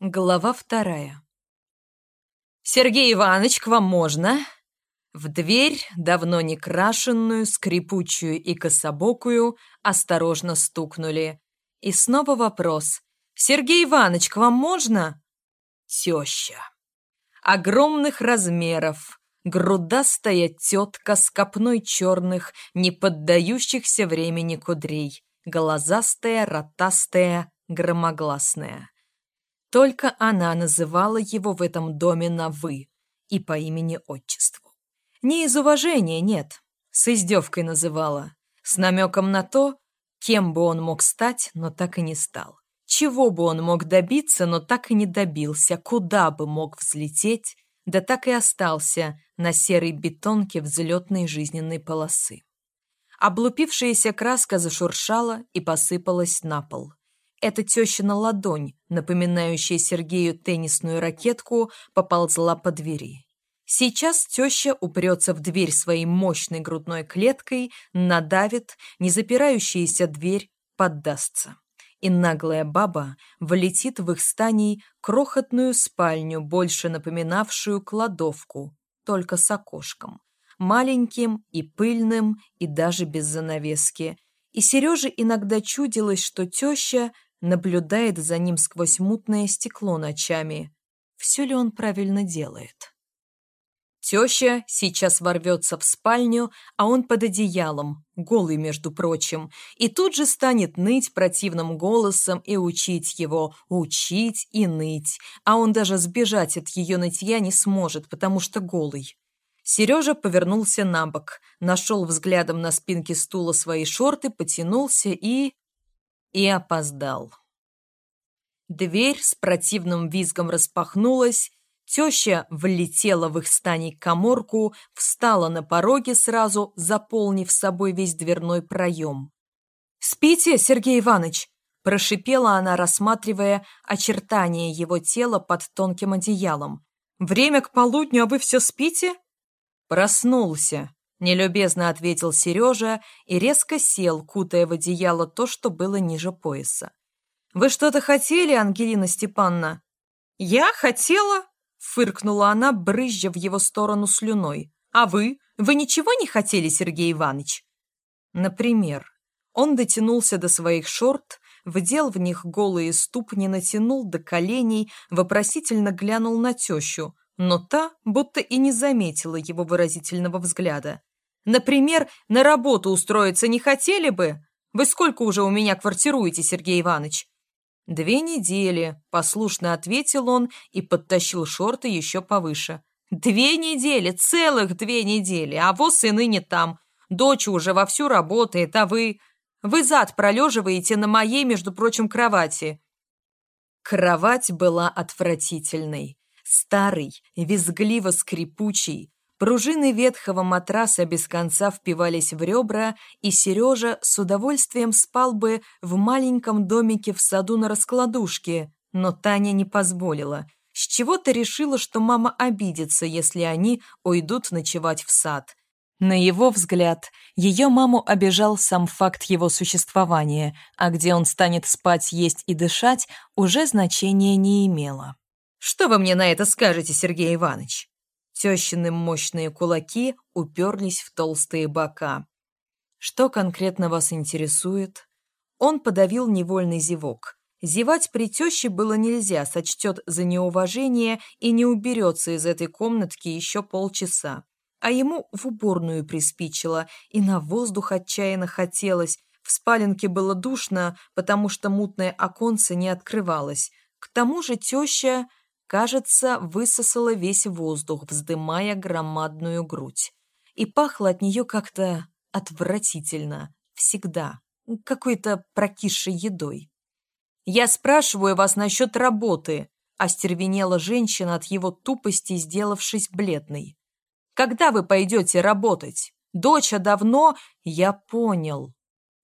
Глава вторая. «Сергей Иванович, к вам можно?» В дверь, давно не крашенную, скрипучую и кособокую, осторожно стукнули. И снова вопрос. «Сергей Иванович, к вам можно?» Теща. Огромных размеров, грудастая тетка с копной черных, не поддающихся времени кудрей, глазастая, ротастая, громогласная. Только она называла его в этом доме на «вы» и по имени-отчеству. Не из уважения, нет, с издевкой называла, с намеком на то, кем бы он мог стать, но так и не стал. Чего бы он мог добиться, но так и не добился, куда бы мог взлететь, да так и остался на серой бетонке взлетной жизненной полосы. Облупившаяся краска зашуршала и посыпалась на пол. Эта тещина ладонь, напоминающая Сергею теннисную ракетку, поползла по двери. Сейчас теща упрется в дверь своей мощной грудной клеткой, надавит, не запирающаяся дверь поддастся. И наглая баба влетит в их станей крохотную спальню, больше напоминавшую кладовку, только с окошком. Маленьким и пыльным, и даже без занавески. И Сереже иногда чудилось, что теща наблюдает за ним сквозь мутное стекло ночами. Все ли он правильно делает? Теща сейчас ворвется в спальню, а он под одеялом, голый, между прочим, и тут же станет ныть противным голосом и учить его, учить и ныть, а он даже сбежать от ее нытья не сможет, потому что голый. Сережа повернулся на бок, нашел взглядом на спинке стула свои шорты, потянулся и и опоздал. Дверь с противным визгом распахнулась, теща влетела в их стане коморку, встала на пороге сразу, заполнив собой весь дверной проем. «Спите, Сергей Иванович!» – прошипела она, рассматривая очертания его тела под тонким одеялом. «Время к полудню, а вы все спите?» «Проснулся», Нелюбезно ответил Сережа и резко сел, кутая в одеяло то, что было ниже пояса. «Вы что-то хотели, Ангелина Степановна?» «Я хотела?» — фыркнула она, брызжа в его сторону слюной. «А вы? Вы ничего не хотели, Сергей Иванович?» Например, он дотянулся до своих шорт, вдел в них голые ступни, натянул до коленей, вопросительно глянул на тещу, но та будто и не заметила его выразительного взгляда. Например, на работу устроиться не хотели бы? Вы сколько уже у меня квартируете, Сергей Иванович?» «Две недели», — послушно ответил он и подтащил шорты еще повыше. «Две недели, целых две недели, а вот и ныне там. Дочь уже вовсю работает, а вы... Вы зад пролеживаете на моей, между прочим, кровати». Кровать была отвратительной. Старый, визгливо-скрипучий, Пружины ветхого матраса без конца впивались в ребра, и Сережа с удовольствием спал бы в маленьком домике в саду на раскладушке, но Таня не позволила. С чего-то решила, что мама обидится, если они уйдут ночевать в сад. На его взгляд, ее маму обижал сам факт его существования, а где он станет спать, есть и дышать, уже значения не имело. «Что вы мне на это скажете, Сергей Иванович?» Тещины мощные кулаки уперлись в толстые бока. «Что конкретно вас интересует?» Он подавил невольный зевок. Зевать при теще было нельзя, сочтет за неуважение и не уберется из этой комнатки еще полчаса. А ему в уборную приспичило, и на воздух отчаянно хотелось. В спаленке было душно, потому что мутное оконце не открывалось. К тому же теща кажется, высосала весь воздух, вздымая громадную грудь. И пахло от нее как-то отвратительно, всегда, какой-то прокисшей едой. «Я спрашиваю вас насчет работы», — остервенела женщина от его тупости, сделавшись бледной. «Когда вы пойдете работать? Доча давно...» «Я понял».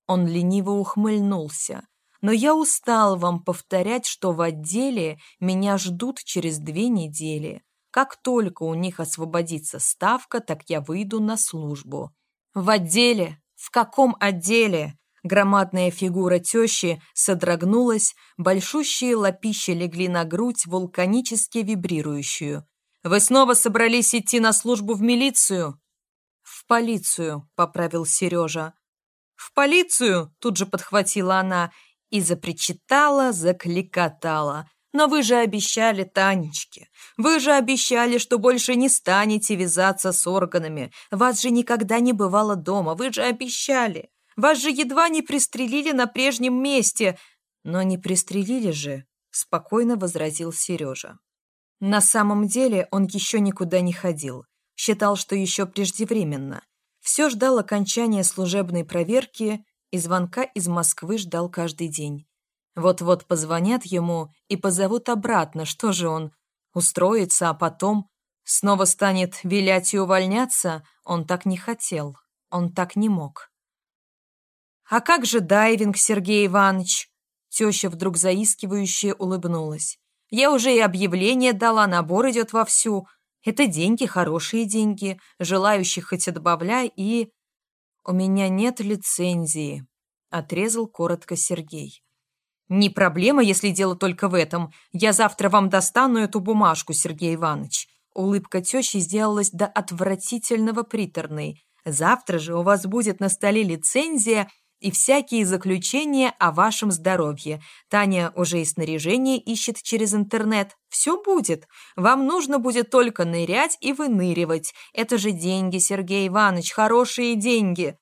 Он лениво ухмыльнулся но я устал вам повторять, что в отделе меня ждут через две недели. Как только у них освободится ставка, так я выйду на службу. В отделе? В каком отделе? Громадная фигура тещи содрогнулась, большущие лапища легли на грудь, вулканически вибрирующую. «Вы снова собрались идти на службу в милицию?» «В полицию», — поправил Сережа. «В полицию!» — тут же подхватила она и запричитала, закликотала. «Но вы же обещали, Танечке, вы же обещали, что больше не станете вязаться с органами. Вас же никогда не бывало дома, вы же обещали. Вас же едва не пристрелили на прежнем месте». «Но не пристрелили же», — спокойно возразил Сережа. На самом деле он еще никуда не ходил. Считал, что еще преждевременно. Все ждал окончания служебной проверки и звонка из Москвы ждал каждый день. Вот-вот позвонят ему и позовут обратно, что же он, устроится, а потом снова станет вилять и увольняться? Он так не хотел, он так не мог. «А как же дайвинг, Сергей Иванович?» Теща вдруг заискивающе улыбнулась. «Я уже и объявление дала, набор идет вовсю. Это деньги, хорошие деньги, желающих хоть и добавляй, и... У меня нет лицензии, отрезал коротко Сергей. Не проблема, если дело только в этом. Я завтра вам достану эту бумажку, Сергей Иванович. Улыбка тещи сделалась до отвратительного приторной. Завтра же у вас будет на столе лицензия и всякие заключения о вашем здоровье. Таня уже и снаряжение ищет через интернет. Все будет. Вам нужно будет только нырять и выныривать. Это же деньги, Сергей Иванович, хорошие деньги.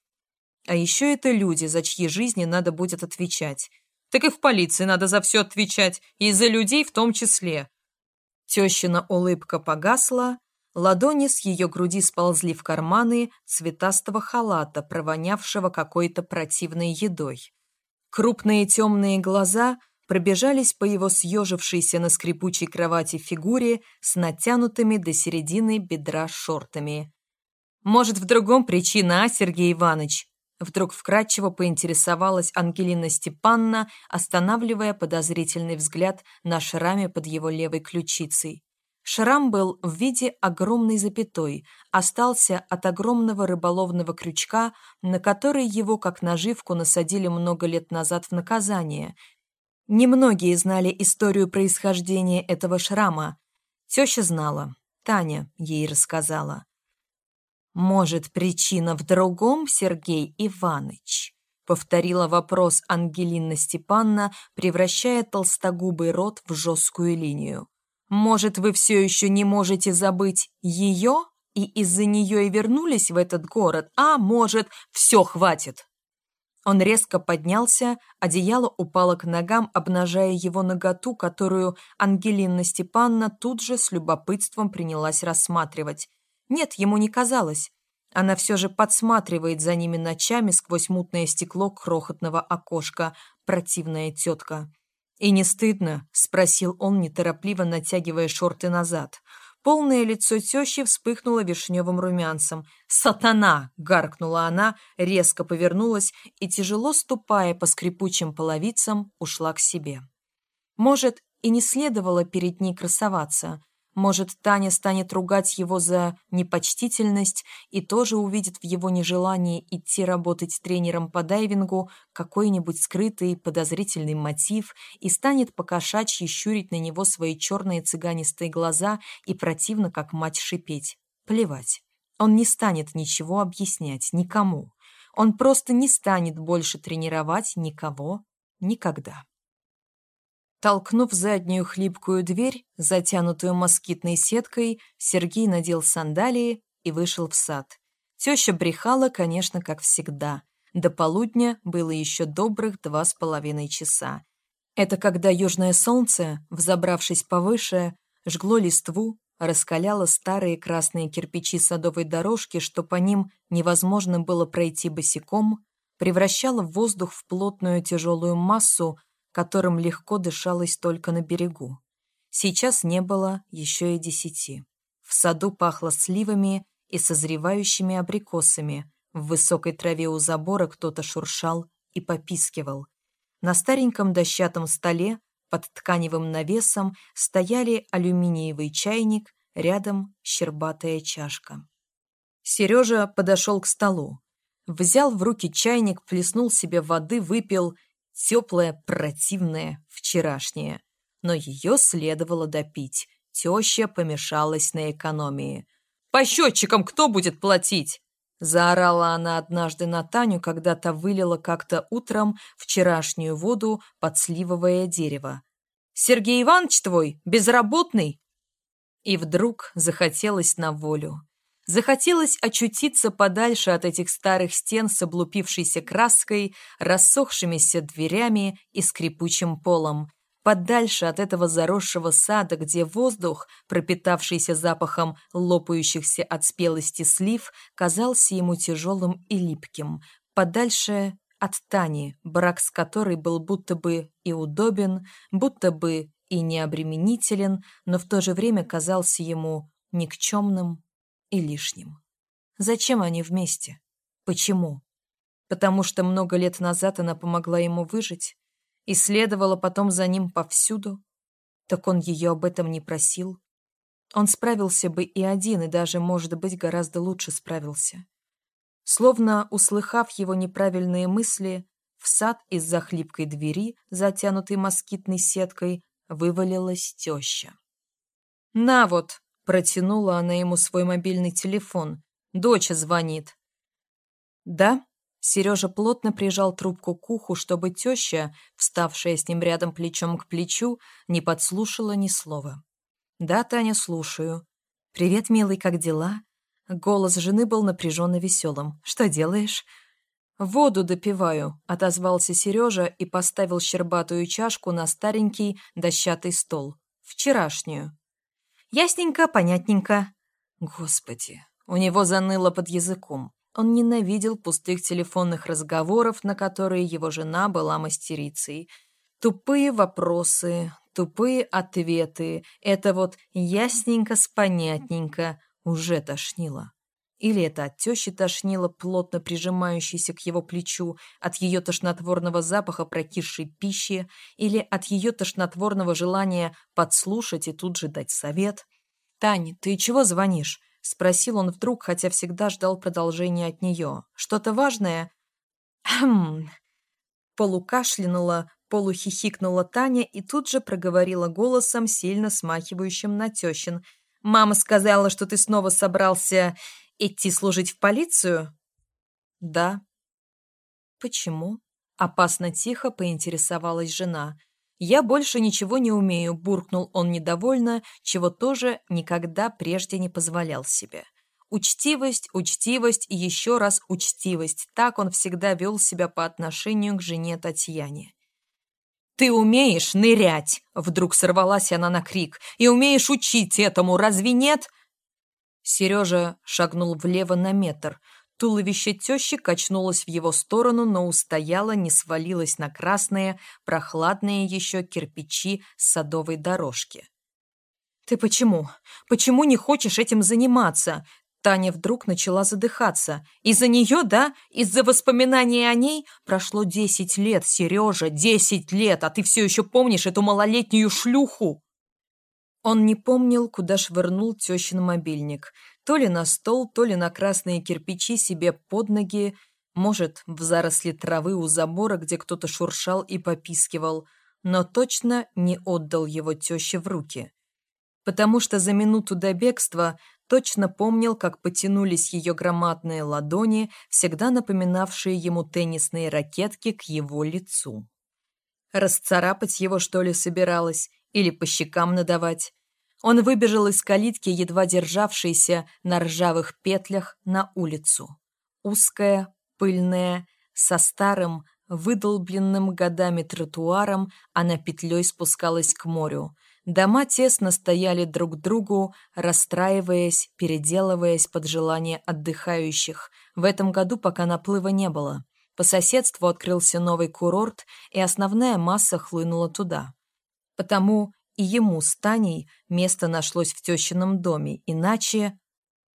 А еще это люди, за чьи жизни надо будет отвечать. Так и в полиции надо за все отвечать, и за людей в том числе. Тещина улыбка погасла, Ладони с ее груди сползли в карманы цветастого халата, провонявшего какой-то противной едой. Крупные темные глаза пробежались по его съежившейся на скрипучей кровати фигуре с натянутыми до середины бедра шортами. «Может, в другом причина, а, Сергей Иванович?» Вдруг вкратчиво поинтересовалась Ангелина Степанна, останавливая подозрительный взгляд на шраме под его левой ключицей. Шрам был в виде огромной запятой, остался от огромного рыболовного крючка, на который его как наживку насадили много лет назад в наказание. Немногие знали историю происхождения этого шрама. Теща знала, Таня ей рассказала. «Может, причина в другом, Сергей Иваныч?» повторила вопрос Ангелина Степанна, превращая толстогубый рот в жесткую линию. Может, вы все еще не можете забыть ее и из-за нее и вернулись в этот город, а может, все хватит. Он резко поднялся, одеяло упало к ногам, обнажая его наготу, которую Ангелина Степанна тут же с любопытством принялась рассматривать. Нет, ему не казалось. Она все же подсматривает за ними ночами сквозь мутное стекло крохотного окошка. Противная тетка. «И не стыдно?» — спросил он, неторопливо натягивая шорты назад. Полное лицо тещи вспыхнуло вишневым румянцем. «Сатана!» — гаркнула она, резко повернулась и, тяжело ступая по скрипучим половицам, ушла к себе. Может, и не следовало перед ней красоваться. Может, Таня станет ругать его за непочтительность и тоже увидит в его нежелании идти работать тренером по дайвингу какой-нибудь скрытый подозрительный мотив и станет покошачьи щурить на него свои черные цыганистые глаза и противно, как мать, шипеть. Плевать. Он не станет ничего объяснять никому. Он просто не станет больше тренировать никого никогда. Толкнув заднюю хлипкую дверь, затянутую москитной сеткой, Сергей надел сандалии и вышел в сад. Теща брехала, конечно, как всегда. До полудня было еще добрых два с половиной часа. Это когда южное солнце, взобравшись повыше, жгло листву, раскаляло старые красные кирпичи садовой дорожки, что по ним невозможно было пройти босиком, превращало воздух в плотную тяжелую массу, которым легко дышалось только на берегу. Сейчас не было еще и десяти. В саду пахло сливами и созревающими абрикосами. В высокой траве у забора кто-то шуршал и попискивал. На стареньком дощатом столе под тканевым навесом стояли алюминиевый чайник, рядом щербатая чашка. Сережа подошел к столу. Взял в руки чайник, плеснул себе воды, выпил. Теплое, противное, вчерашнее. Но ее следовало допить. Теща помешалась на экономии. «По счетчикам кто будет платить?» Заорала она однажды на Таню, когда та вылила как-то утром вчерашнюю воду под сливовое дерево. «Сергей Иванович твой безработный?» И вдруг захотелось на волю. Захотелось очутиться подальше от этих старых стен с облупившейся краской, рассохшимися дверями и скрипучим полом, подальше от этого заросшего сада, где воздух, пропитавшийся запахом лопающихся от спелости слив, казался ему тяжелым и липким, подальше от Тани, брак с которой был будто бы и удобен, будто бы и необременителен, но в то же время казался ему никчемным и лишним. Зачем они вместе? Почему? Потому что много лет назад она помогла ему выжить, и следовала потом за ним повсюду. Так он ее об этом не просил. Он справился бы и один, и даже, может быть, гораздо лучше справился. Словно услыхав его неправильные мысли, в сад из-за хлипкой двери, затянутой москитной сеткой, вывалилась теща. «На вот!» — протянула она ему свой мобильный телефон. «Доча звонит». «Да?» Сережа плотно прижал трубку к уху, чтобы теща, вставшая с ним рядом плечом к плечу, не подслушала ни слова. «Да, Таня, слушаю. Привет, милый, как дела?» Голос жены был напряженно веселым. «Что делаешь?» «Воду допиваю», — отозвался Сережа и поставил щербатую чашку на старенький дощатый стол. «Вчерашнюю». «Ясненько, понятненько». Господи, у него заныло под языком. Он ненавидел пустых телефонных разговоров, на которые его жена была мастерицей. Тупые вопросы, тупые ответы. Это вот ясненько с понятненько уже тошнило. Или это от тещи тошнило, плотно прижимающейся к его плечу, от ее тошнотворного запаха прокисшей пищи, или от ее тошнотворного желания подслушать и тут же дать совет. «Тань, ты чего звонишь?» — спросил он вдруг, хотя всегда ждал продолжения от нее. «Что-то важное?» «Хм...» Полукашлянула, полухихикнула Таня и тут же проговорила голосом, сильно смахивающим на тещин. «Мама сказала, что ты снова собрался идти служить в полицию?» «Да». «Почему?» — опасно тихо поинтересовалась жена. «Я больше ничего не умею», — буркнул он недовольно, чего тоже никогда прежде не позволял себе. Учтивость, учтивость и еще раз учтивость. Так он всегда вел себя по отношению к жене Татьяне. «Ты умеешь нырять!» — вдруг сорвалась она на крик. «И умеешь учить этому, разве нет?» Сережа шагнул влево на метр. Туловище тещи качнулось в его сторону, но устояло, не свалилось на красные, прохладные еще кирпичи садовой дорожки. «Ты почему? Почему не хочешь этим заниматься?» Таня вдруг начала задыхаться. «Из-за нее, да? Из-за воспоминаний о ней? Прошло десять лет, Сережа, десять лет, а ты все еще помнишь эту малолетнюю шлюху!» Он не помнил, куда швырнул тещин мобильник – то ли на стол, то ли на красные кирпичи себе под ноги, может, в заросли травы у забора, где кто-то шуршал и попискивал, но точно не отдал его теще в руки. Потому что за минуту до бегства точно помнил, как потянулись ее громадные ладони, всегда напоминавшие ему теннисные ракетки к его лицу. Расцарапать его, что ли, собиралась? Или по щекам надавать? Он выбежал из калитки, едва державшейся на ржавых петлях, на улицу. Узкая, пыльная, со старым, выдолбленным годами тротуаром, она петлей спускалась к морю. Дома тесно стояли друг к другу, расстраиваясь, переделываясь под желание отдыхающих. В этом году пока наплыва не было. По соседству открылся новый курорт, и основная масса хлынула туда. Потому и ему с Таней место нашлось в тещином доме, иначе...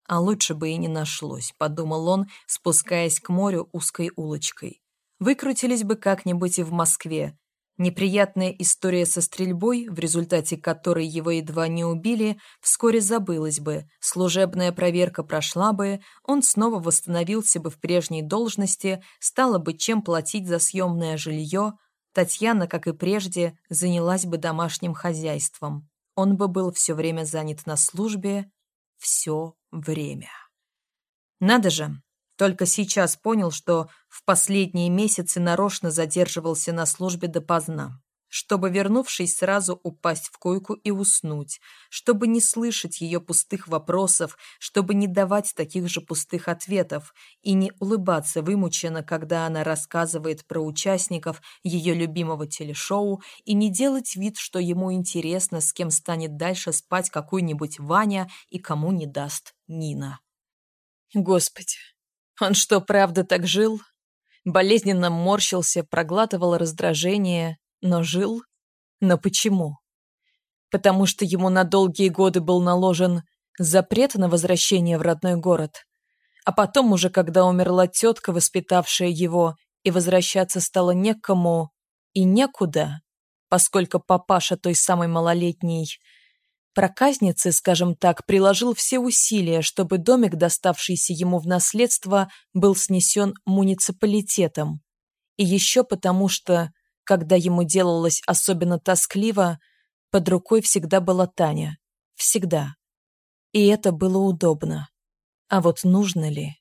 А лучше бы и не нашлось, подумал он, спускаясь к морю узкой улочкой. Выкрутились бы как-нибудь и в Москве. Неприятная история со стрельбой, в результате которой его едва не убили, вскоре забылась бы, служебная проверка прошла бы, он снова восстановился бы в прежней должности, стало бы чем платить за съемное жилье, Татьяна, как и прежде, занялась бы домашним хозяйством. Он бы был все время занят на службе, все время. Надо же, только сейчас понял, что в последние месяцы нарочно задерживался на службе допоздна, чтобы, вернувшись, сразу упасть в койку и уснуть, чтобы не слышать ее пустых вопросов, чтобы не давать таких же пустых ответов и не улыбаться вымученно, когда она рассказывает про участников ее любимого телешоу, и не делать вид, что ему интересно, с кем станет дальше спать какой-нибудь Ваня и кому не даст Нина. Господи, он что, правда так жил? Болезненно морщился, проглатывал раздражение, но жил? Но почему? Потому что ему на долгие годы был наложен запрет на возвращение в родной город. А потом уже, когда умерла тетка, воспитавшая его, и возвращаться стало некому и некуда, поскольку папаша той самой малолетней Проказницы, скажем так, приложил все усилия, чтобы домик, доставшийся ему в наследство, был снесен муниципалитетом. И еще потому, что, когда ему делалось особенно тоскливо, под рукой всегда была Таня. Всегда. И это было удобно. А вот нужно ли?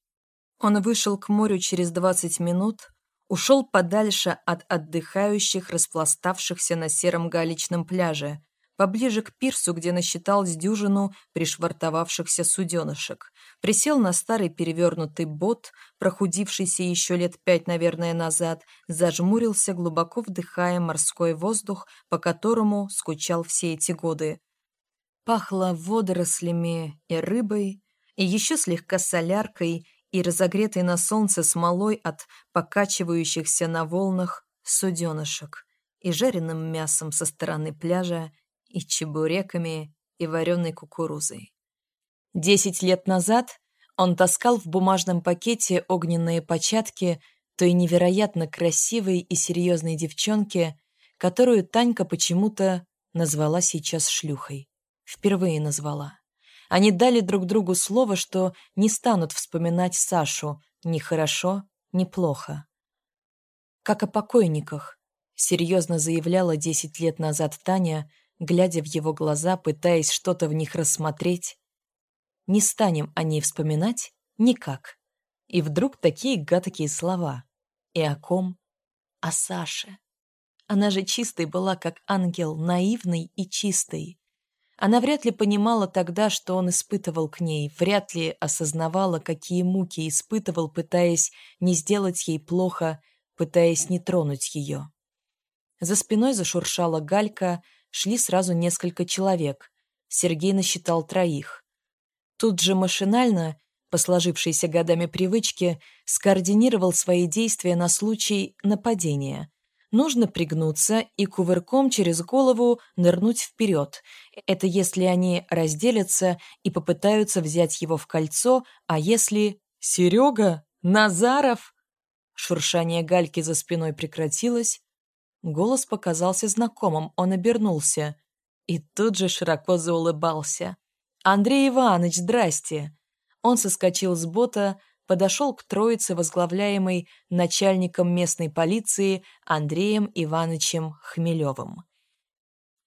Он вышел к морю через двадцать минут, ушел подальше от отдыхающих, распластавшихся на сером галечном пляже, поближе к пирсу, где насчитал с дюжину пришвартовавшихся суденышек. Присел на старый перевернутый бот, прохудившийся еще лет пять, наверное, назад, зажмурился, глубоко вдыхая морской воздух, по которому скучал все эти годы. Пахло водорослями и рыбой, и еще слегка соляркой, и разогретой на солнце смолой от покачивающихся на волнах суденышек, и жареным мясом со стороны пляжа, и чебуреками, и вареной кукурузой. Десять лет назад он таскал в бумажном пакете огненные початки той невероятно красивой и серьезной девчонки, которую Танька почему-то назвала сейчас шлюхой. Впервые назвала. Они дали друг другу слово, что не станут вспоминать Сашу ни хорошо, ни плохо. Как о покойниках, серьезно заявляла десять лет назад Таня, глядя в его глаза, пытаясь что-то в них рассмотреть. Не станем о ней вспоминать никак. И вдруг такие гадкие слова. И о ком? О Саше. Она же чистой была, как ангел, наивной и чистой. Она вряд ли понимала тогда, что он испытывал к ней, вряд ли осознавала, какие муки испытывал, пытаясь не сделать ей плохо, пытаясь не тронуть ее. За спиной зашуршала галька, шли сразу несколько человек. Сергей насчитал троих. Тут же машинально, по сложившейся годами привычке, скоординировал свои действия на случай нападения. Нужно пригнуться и кувырком через голову нырнуть вперед. Это если они разделятся и попытаются взять его в кольцо, а если... «Серега? Назаров?» Шуршание гальки за спиной прекратилось, Голос показался знакомым, он обернулся. И тут же широко заулыбался. «Андрей Иванович, здрасте!» Он соскочил с бота, подошел к троице, возглавляемой начальником местной полиции Андреем Ивановичем Хмелевым.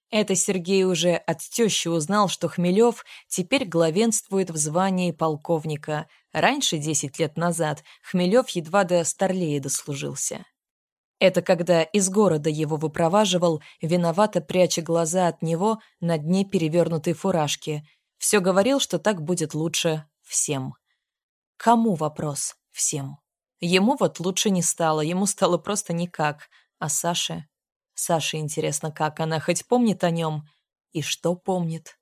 Это Сергей уже от тещи узнал, что Хмелев теперь главенствует в звании полковника. Раньше, десять лет назад, Хмелев едва до старлея дослужился. Это когда из города его выпроваживал, виновато пряча глаза от него на дне перевернутой фуражки. Все говорил, что так будет лучше всем. Кому вопрос? Всем. Ему вот лучше не стало, ему стало просто никак. А Саше? Саше интересно, как она хоть помнит о нем? И что помнит?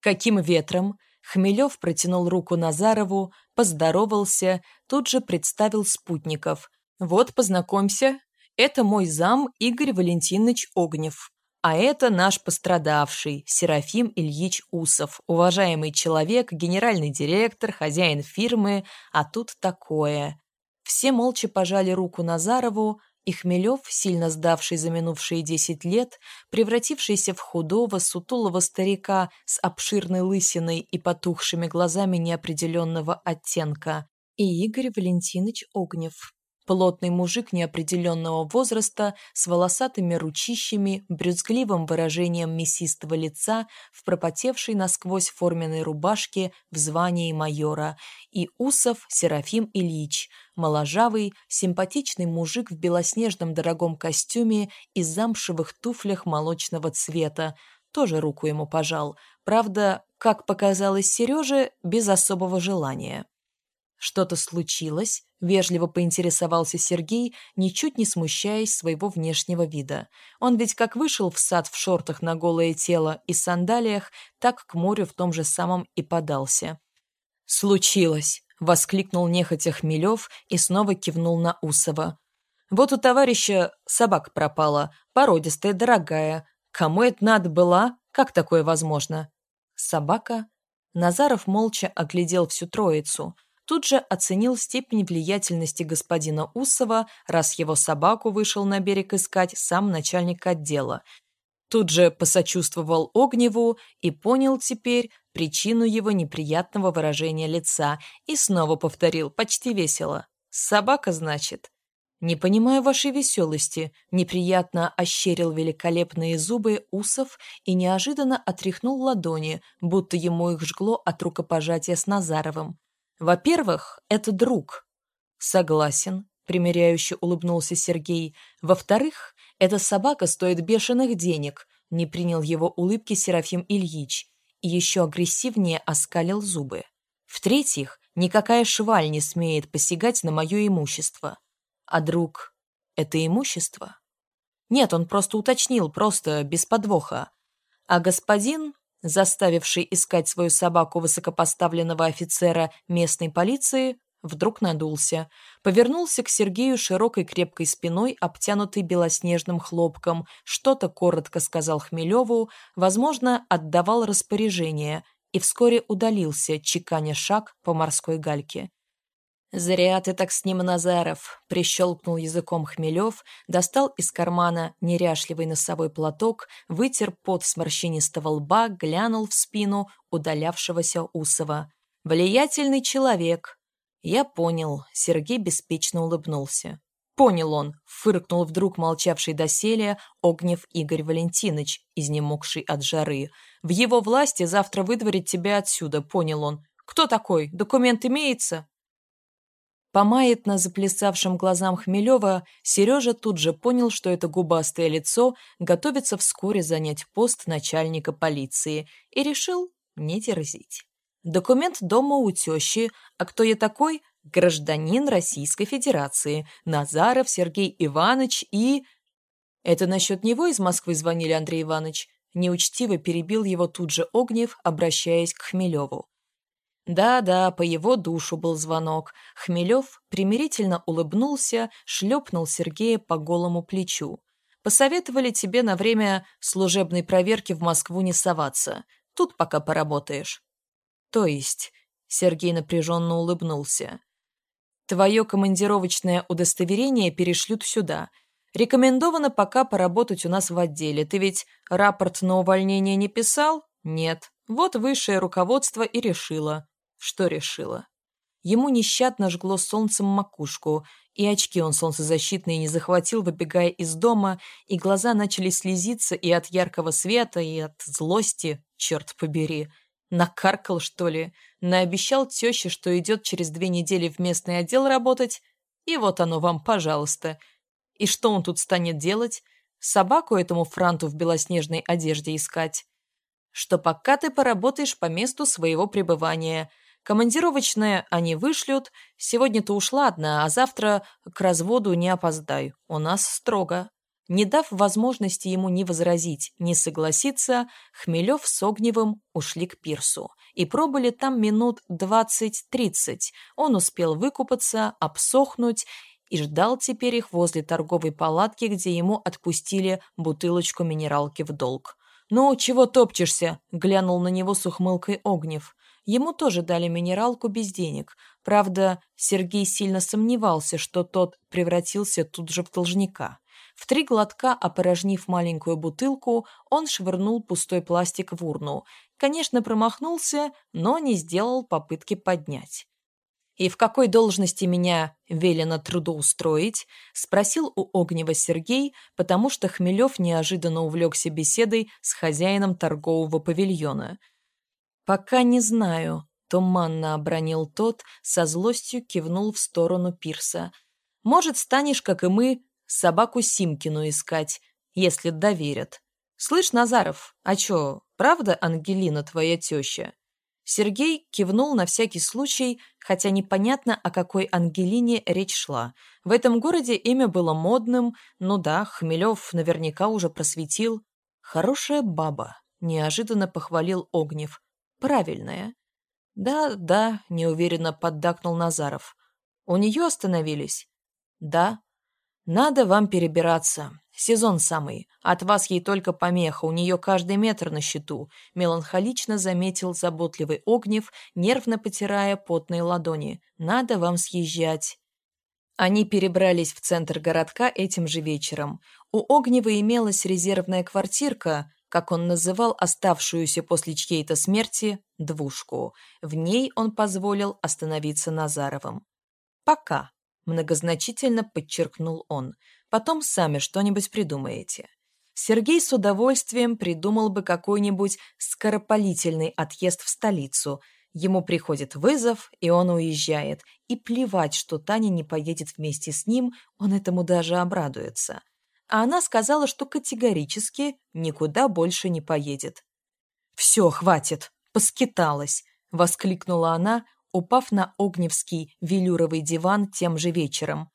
Каким ветром? Хмелев протянул руку Назарову, поздоровался, тут же представил спутников – вот, познакомься, это мой зам Игорь Валентинович Огнев. А это наш пострадавший, Серафим Ильич Усов, уважаемый человек, генеральный директор, хозяин фирмы, а тут такое. Все молча пожали руку Назарову, и Хмелев, сильно сдавший за минувшие десять лет, превратившийся в худого, сутулого старика с обширной лысиной и потухшими глазами неопределенного оттенка, и Игорь Валентинович Огнев, Плотный мужик неопределенного возраста с волосатыми ручищами, брюзгливым выражением мясистого лица в пропотевшей насквозь форменной рубашке в звании майора и Усов Серафим Ильич, моложавый, симпатичный мужик в белоснежном дорогом костюме и замшевых туфлях молочного цвета, тоже руку ему пожал, правда, как показалось Сереже, без особого желания. «Что-то случилось?» — вежливо поинтересовался Сергей, ничуть не смущаясь своего внешнего вида. Он ведь как вышел в сад в шортах на голое тело и сандалиях, так к морю в том же самом и подался. «Случилось!» — воскликнул нехотя Хмелев и снова кивнул на Усова. «Вот у товарища собака пропала, породистая, дорогая. Кому это надо была? Как такое возможно?» «Собака?» Назаров молча оглядел всю троицу — тут же оценил степень влиятельности господина Усова, раз его собаку вышел на берег искать сам начальник отдела. Тут же посочувствовал Огневу и понял теперь причину его неприятного выражения лица и снова повторил почти весело. «Собака, значит?» «Не понимаю вашей веселости», — неприятно ощерил великолепные зубы Усов и неожиданно отряхнул ладони, будто ему их жгло от рукопожатия с Назаровым. Во-первых, это друг. Согласен, примиряюще улыбнулся Сергей. Во-вторых, эта собака стоит бешеных денег, не принял его улыбки Серафим Ильич и еще агрессивнее оскалил зубы. В-третьих, никакая шваль не смеет посягать на мое имущество. А друг — это имущество? Нет, он просто уточнил, просто без подвоха. А господин заставивший искать свою собаку высокопоставленного офицера местной полиции, вдруг надулся, повернулся к Сергею широкой крепкой спиной, обтянутой белоснежным хлопком, что-то коротко сказал Хмелеву, возможно, отдавал распоряжение, и вскоре удалился, чеканя шаг по морской гальке. «Зря ты так с ним, Назаров!» — прищелкнул языком Хмелев, достал из кармана неряшливый носовой платок, вытер пот с морщинистого лба, глянул в спину удалявшегося Усова. «Влиятельный человек!» «Я понял», — Сергей беспечно улыбнулся. «Понял он», — фыркнул вдруг молчавший доселе Огнев Игорь Валентинович, изнемогший от жары. «В его власти завтра выдворить тебя отсюда», — понял он. «Кто такой? Документ имеется?» По маятно заплясавшим глазам Хмелева Сережа тут же понял, что это губастое лицо готовится вскоре занять пост начальника полиции, и решил не дерзить. Документ дома у тещи, а кто я такой? Гражданин Российской Федерации, Назаров Сергей Иванович и... Это насчет него из Москвы звонили, Андрей Иванович? Неучтиво перебил его тут же Огнев, обращаясь к Хмелеву. Да-да, по его душу был звонок. Хмелев примирительно улыбнулся, шлепнул Сергея по голому плечу. Посоветовали тебе на время служебной проверки в Москву не соваться. Тут пока поработаешь. То есть, Сергей напряженно улыбнулся. Твое командировочное удостоверение перешлют сюда. Рекомендовано пока поработать у нас в отделе. Ты ведь рапорт на увольнение не писал? Нет. Вот высшее руководство и решило. Что решила? Ему нещадно жгло солнцем макушку, и очки он солнцезащитные не захватил, выбегая из дома, и глаза начали слезиться и от яркого света, и от злости, черт побери. Накаркал, что ли? Наобещал теще, что идет через две недели в местный отдел работать? И вот оно вам, пожалуйста. И что он тут станет делать? Собаку этому франту в белоснежной одежде искать? Что пока ты поработаешь по месту своего пребывания – Командировочные они вышлют. Сегодня-то ушла одна, а завтра к разводу не опоздай. У нас строго. Не дав возможности ему ни возразить, ни согласиться, Хмелев с Огневым ушли к пирсу и пробыли там минут двадцать-тридцать. Он успел выкупаться, обсохнуть и ждал теперь их возле торговой палатки, где ему отпустили бутылочку минералки в долг. «Ну, чего топчешься?» — глянул на него с ухмылкой Огнев. Ему тоже дали минералку без денег. Правда, Сергей сильно сомневался, что тот превратился тут же в должника. В три глотка, опорожнив маленькую бутылку, он швырнул пустой пластик в урну. Конечно, промахнулся, но не сделал попытки поднять. «И в какой должности меня велено трудоустроить?» — спросил у Огнева Сергей, потому что Хмелев неожиданно увлекся беседой с хозяином торгового павильона. «Пока не знаю», — туманно обронил тот, со злостью кивнул в сторону пирса. «Может, станешь, как и мы, собаку Симкину искать, если доверят. Слышь, Назаров, а чё, правда Ангелина твоя теща?» Сергей кивнул на всякий случай, хотя непонятно, о какой Ангелине речь шла. В этом городе имя было модным, ну да, Хмелев наверняка уже просветил. «Хорошая баба», — неожиданно похвалил Огнев. «Правильная». «Да, да», — неуверенно поддакнул Назаров. «У нее остановились?» «Да». «Надо вам перебираться. Сезон самый. От вас ей только помеха, у нее каждый метр на счету», — меланхолично заметил заботливый Огнев, нервно потирая потные ладони. «Надо вам съезжать». Они перебрались в центр городка этим же вечером. У Огнева имелась резервная квартирка, как он называл оставшуюся после чьей-то смерти, двушку. В ней он позволил остановиться Назаровым. «Пока», — многозначительно подчеркнул он. Потом сами что-нибудь придумаете. Сергей с удовольствием придумал бы какой-нибудь скоропалительный отъезд в столицу. Ему приходит вызов, и он уезжает. И плевать, что Таня не поедет вместе с ним, он этому даже обрадуется. А она сказала, что категорически никуда больше не поедет. «Все, хватит, поскиталась!» — воскликнула она, упав на огневский велюровый диван тем же вечером.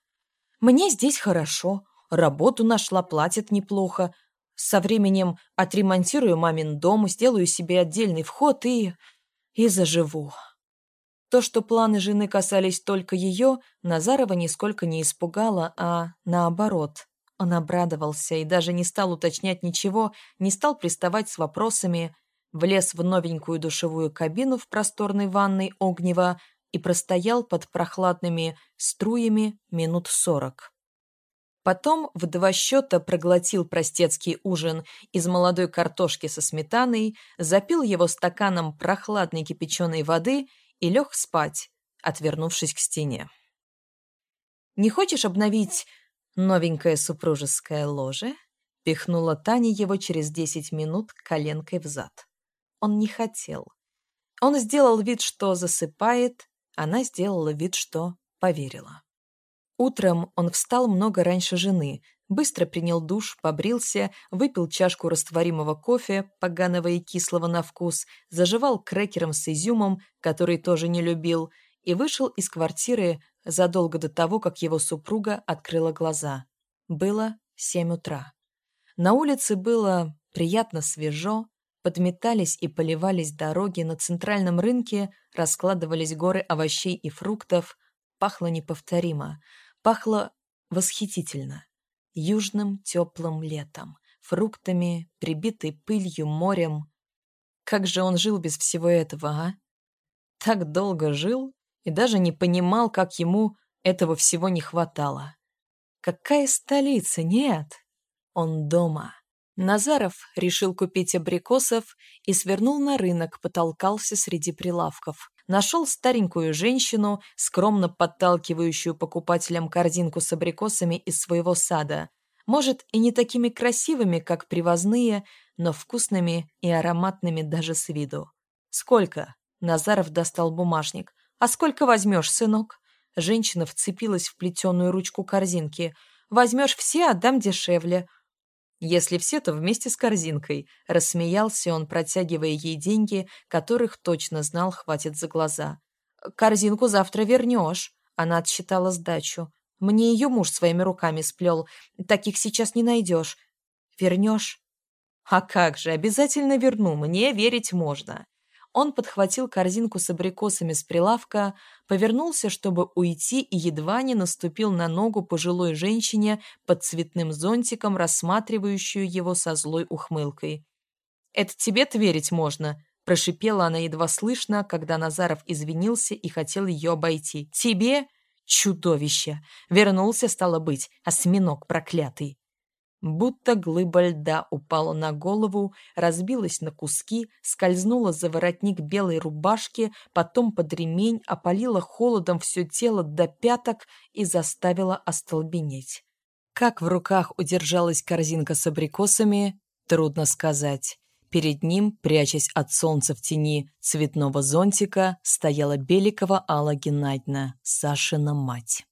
Мне здесь хорошо, работу нашла, платят неплохо. Со временем отремонтирую мамин дом, сделаю себе отдельный вход и... и заживу. То, что планы жены касались только ее, Назарова нисколько не испугало, а наоборот. Он обрадовался и даже не стал уточнять ничего, не стал приставать с вопросами, влез в новенькую душевую кабину в просторной ванной Огнева, и простоял под прохладными струями минут сорок. Потом в два счета проглотил простецкий ужин из молодой картошки со сметаной, запил его стаканом прохладной кипяченой воды и лег спать, отвернувшись к стене. «Не хочешь обновить новенькое супружеское ложе?» пихнула Таня его через десять минут коленкой в зад. Он не хотел. Он сделал вид, что засыпает, она сделала вид, что поверила. Утром он встал много раньше жены, быстро принял душ, побрился, выпил чашку растворимого кофе, поганого и кислого на вкус, заживал крекером с изюмом, который тоже не любил, и вышел из квартиры задолго до того, как его супруга открыла глаза. Было семь утра. На улице было приятно свежо, Подметались и поливались дороги, на центральном рынке раскладывались горы овощей и фруктов. Пахло неповторимо. Пахло восхитительно. Южным теплым летом, фруктами, прибитой пылью, морем. Как же он жил без всего этого, а? Так долго жил и даже не понимал, как ему этого всего не хватало. Какая столица? Нет, он дома. Назаров решил купить абрикосов и свернул на рынок, потолкался среди прилавков. Нашел старенькую женщину, скромно подталкивающую покупателям корзинку с абрикосами из своего сада. Может, и не такими красивыми, как привозные, но вкусными и ароматными даже с виду. «Сколько?» – Назаров достал бумажник. «А сколько возьмешь, сынок?» Женщина вцепилась в плетеную ручку корзинки. «Возьмешь все, отдам дешевле. Если все, то вместе с корзинкой. Рассмеялся он, протягивая ей деньги, которых точно знал хватит за глаза. «Корзинку завтра вернешь». Она отсчитала сдачу. «Мне ее муж своими руками сплел. Таких сейчас не найдешь. Вернешь?» «А как же, обязательно верну. Мне верить можно». Он подхватил корзинку с абрикосами с прилавка, повернулся, чтобы уйти, и едва не наступил на ногу пожилой женщине под цветным зонтиком, рассматривающую его со злой ухмылкой. «Это тебе-то верить можно?» Прошипела она едва слышно, когда Назаров извинился и хотел ее обойти. «Тебе? Чудовище! Вернулся, стало быть, осьминог проклятый!» Будто глыба льда упала на голову, разбилась на куски, скользнула за воротник белой рубашки, потом под ремень, опалила холодом все тело до пяток и заставила остолбенеть. Как в руках удержалась корзинка с абрикосами, трудно сказать. Перед ним, прячась от солнца в тени цветного зонтика, стояла Беликова Алла Геннадьевна, Сашина мать.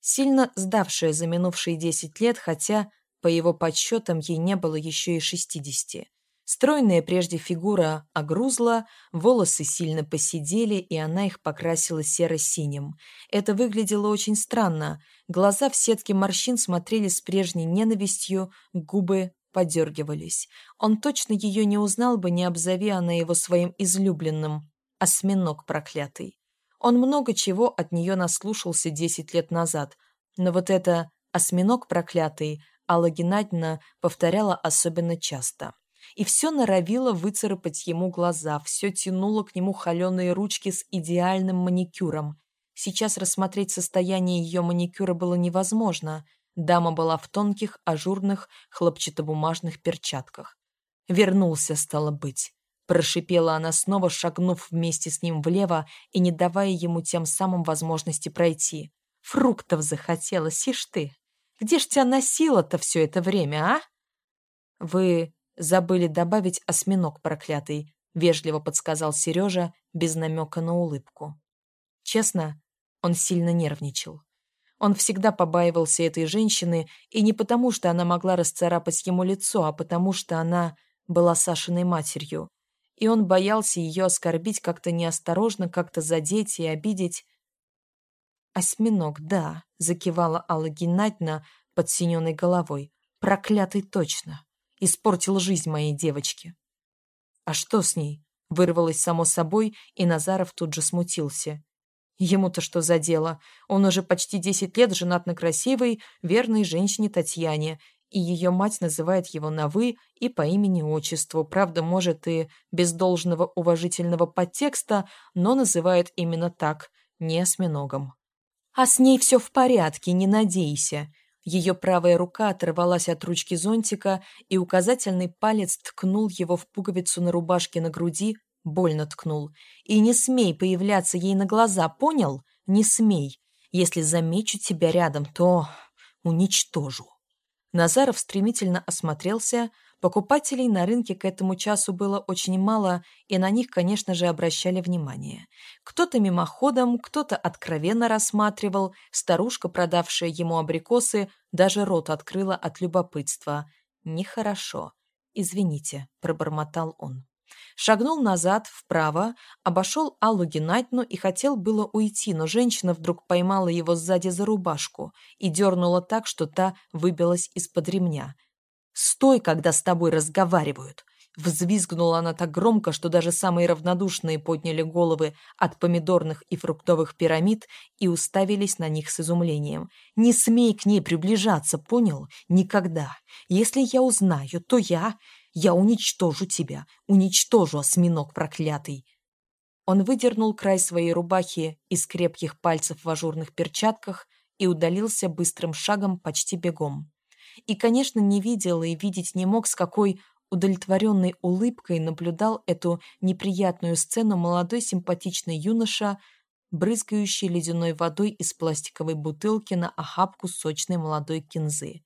Сильно сдавшая за минувшие десять лет, хотя, по его подсчетам, ей не было еще и шестидесяти. Стройная прежде фигура огрузла, волосы сильно посидели, и она их покрасила серо-синим. Это выглядело очень странно. Глаза в сетке морщин смотрели с прежней ненавистью, губы подергивались. Он точно ее не узнал бы, не обзови она его своим излюбленным. Осьминог проклятый. Он много чего от нее наслушался десять лет назад, но вот это «осьминог проклятый» Алла Геннадьевна повторяла особенно часто. И все норовило выцарапать ему глаза, все тянуло к нему холеные ручки с идеальным маникюром. Сейчас рассмотреть состояние ее маникюра было невозможно – Дама была в тонких, ажурных, хлопчатобумажных перчатках. «Вернулся, стало быть», — прошипела она снова, шагнув вместе с ним влево и не давая ему тем самым возможности пройти. «Фруктов захотелось, ишь ты! Где ж тебя носило-то все это время, а?» «Вы забыли добавить осьминог проклятый», — вежливо подсказал Сережа, без намека на улыбку. Честно, он сильно нервничал. Он всегда побаивался этой женщины, и не потому, что она могла расцарапать ему лицо, а потому, что она была Сашиной матерью. И он боялся ее оскорбить как-то неосторожно, как-то задеть и обидеть. «Осьминог, да», — закивала Алла Геннадьевна под синеной головой. «Проклятый точно. Испортил жизнь моей девочки». «А что с ней?» — вырвалось само собой, и Назаров тут же смутился. Ему-то что за дело? Он уже почти десять лет женат на красивой, верной женщине Татьяне, и ее мать называет его на «вы» и по имени-отчеству. Правда, может, и без должного уважительного подтекста, но называет именно так, не осьминогом. А с ней все в порядке, не надейся. Ее правая рука оторвалась от ручки зонтика, и указательный палец ткнул его в пуговицу на рубашке на груди, Больно ткнул. И не смей появляться ей на глаза, понял? Не смей. Если замечу тебя рядом, то уничтожу. Назаров стремительно осмотрелся. Покупателей на рынке к этому часу было очень мало, и на них, конечно же, обращали внимание. Кто-то мимоходом, кто-то откровенно рассматривал. Старушка, продавшая ему абрикосы, даже рот открыла от любопытства. «Нехорошо. Извините», — пробормотал он. Шагнул назад, вправо, обошел Аллу Геннадьевну и хотел было уйти, но женщина вдруг поймала его сзади за рубашку и дернула так, что та выбилась из-под ремня. «Стой, когда с тобой разговаривают!» Взвизгнула она так громко, что даже самые равнодушные подняли головы от помидорных и фруктовых пирамид и уставились на них с изумлением. «Не смей к ней приближаться, понял? Никогда. Если я узнаю, то я... Я уничтожу тебя, уничтожу, осьминог проклятый!» Он выдернул край своей рубахи из крепких пальцев в ажурных перчатках и удалился быстрым шагом почти бегом. И, конечно, не видел и видеть не мог, с какой удовлетворенной улыбкой наблюдал эту неприятную сцену молодой симпатичный юноша, брызгающий ледяной водой из пластиковой бутылки на охапку сочной молодой кинзы.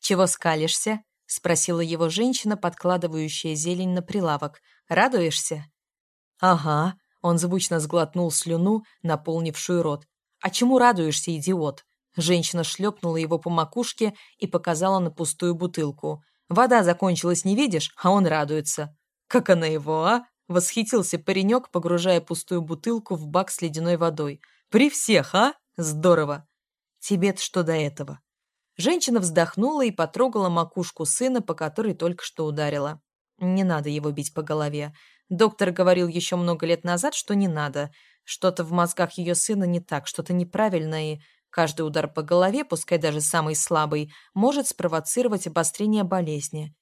«Чего скалишься?» — спросила его женщина, подкладывающая зелень на прилавок. «Радуешься?» «Ага», — он звучно сглотнул слюну, наполнившую рот. «А чему радуешься, идиот?» Женщина шлепнула его по макушке и показала на пустую бутылку. «Вода закончилась, не видишь? А он радуется». «Как она его, а?» — восхитился паренек, погружая пустую бутылку в бак с ледяной водой. «При всех, а? Здорово!» «Тебе-то что до этого?» Женщина вздохнула и потрогала макушку сына, по которой только что ударила. Не надо его бить по голове. Доктор говорил еще много лет назад, что не надо. Что-то в мозгах ее сына не так, что-то неправильно, и каждый удар по голове, пускай даже самый слабый, может спровоцировать обострение болезни.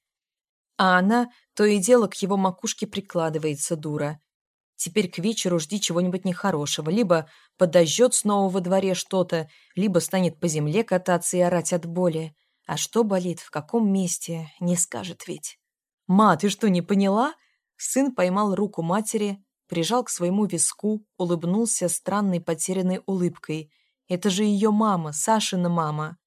А она то и дело к его макушке прикладывается, дура. Теперь к вечеру жди чего-нибудь нехорошего. Либо подожжет снова во дворе что-то, либо станет по земле кататься и орать от боли. А что болит, в каком месте, не скажет ведь. «Ма, ты что, не поняла?» Сын поймал руку матери, прижал к своему виску, улыбнулся странной потерянной улыбкой. «Это же ее мама, Сашина мама!»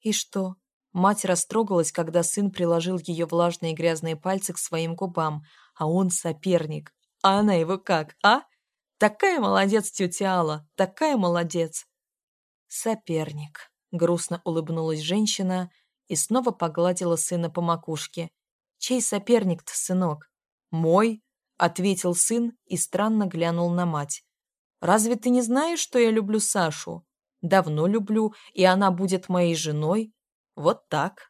«И что?» Мать растрогалась, когда сын приложил ее влажные грязные пальцы к своим губам, а он соперник. А она его как, а? Такая молодец тетя Алла, такая молодец. Соперник. Грустно улыбнулась женщина и снова погладила сына по макушке. Чей соперник-то, сынок? Мой, ответил сын и странно глянул на мать. Разве ты не знаешь, что я люблю Сашу? Давно люблю, и она будет моей женой. Вот так.